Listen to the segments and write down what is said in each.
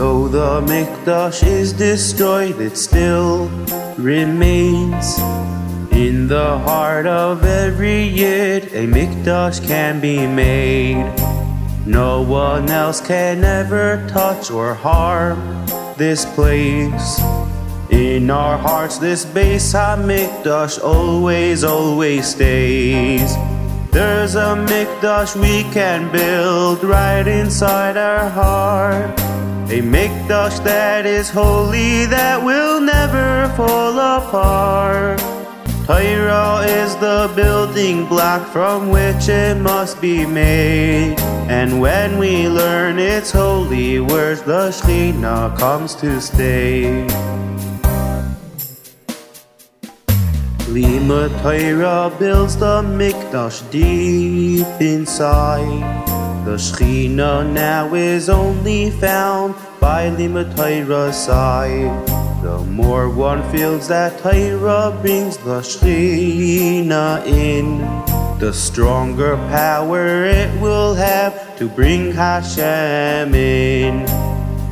the Mikdash is destroyed, it still remains in the heart of every Yid. A Mikdash can be made. No one else can ever touch or harm this place. In our hearts, this Beis HaMikdash always, always stays. There's a Mikdash we can build right inside our heart. A Mikdash that is holy, that will never fall apart. Torah is the building block from which it must be made. And when we learn its holy words, the Shekhinah comes to stay. Limud Torah builds the Mikdash deep inside. The Shekhinah now is only found by Limud Torah's side. The more one feels that Torah brings the Shekhinah in, the stronger power it will have to bring Hashem in.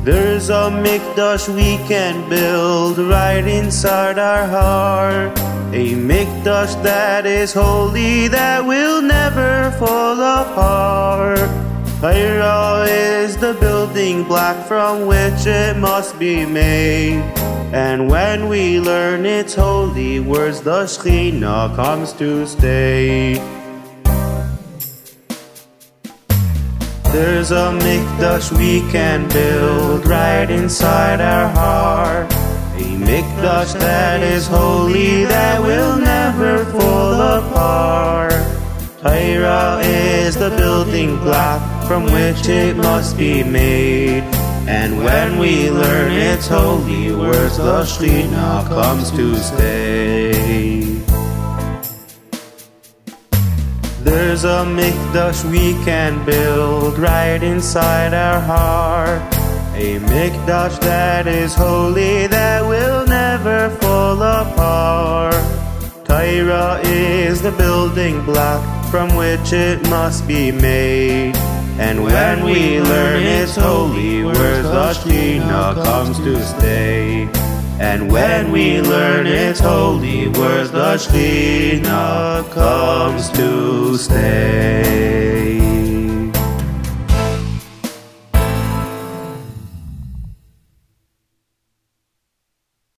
There's a mikdash we can build right inside our heart. A mikdash that is holy that will never fall apart. Torah is the building block from which it must be made. And when we learn its holy words, the Shekhinah comes to stay. There's a mikdash we can build right inside our heart. A mikdash that is holy that will never fall apart. Torah is the building block from which it must be made. And when we learn its holy words, the Shekhinah comes to stay. There's a mikdash we can build right inside our heart. A mikdash that is holy that will never fall apart. Torah is the building block from which it must be made. And when we learn its holy words, Shekhinah comes to stay. And when we learn its holy words, Shekhinah comes to stay.